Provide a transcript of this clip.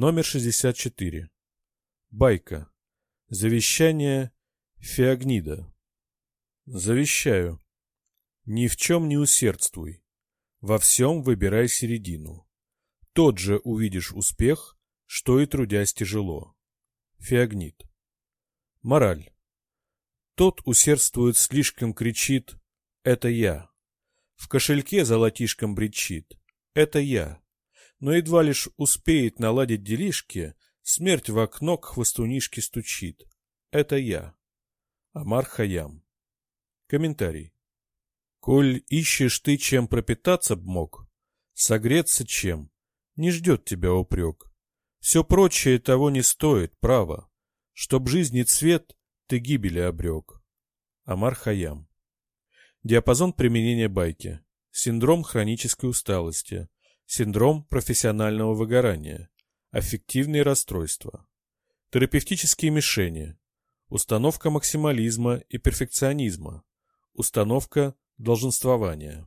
Номер 64. Байка. Завещание Феогнида. Завещаю. Ни в чем не усердствуй. Во всем выбирай середину. Тот же увидишь успех, что и трудясь тяжело. Феогнид. Мораль. Тот усердствует слишком, кричит «Это я». В кошельке золотишком бричит «Это я». Но едва лишь успеет наладить делишки, смерть в окно к хвостунишке стучит. Это я. Амар Хаям. Комментарий. Коль ищешь ты, чем пропитаться б мог, согреться чем, не ждет тебя упрек. Все прочее того не стоит, право. Чтоб жизни цвет ты гибели обрек. Амар Хаям. Диапазон применения байки. Синдром хронической усталости. Синдром профессионального выгорания. Аффективные расстройства. Терапевтические мишени. Установка максимализма и перфекционизма. Установка долженствования.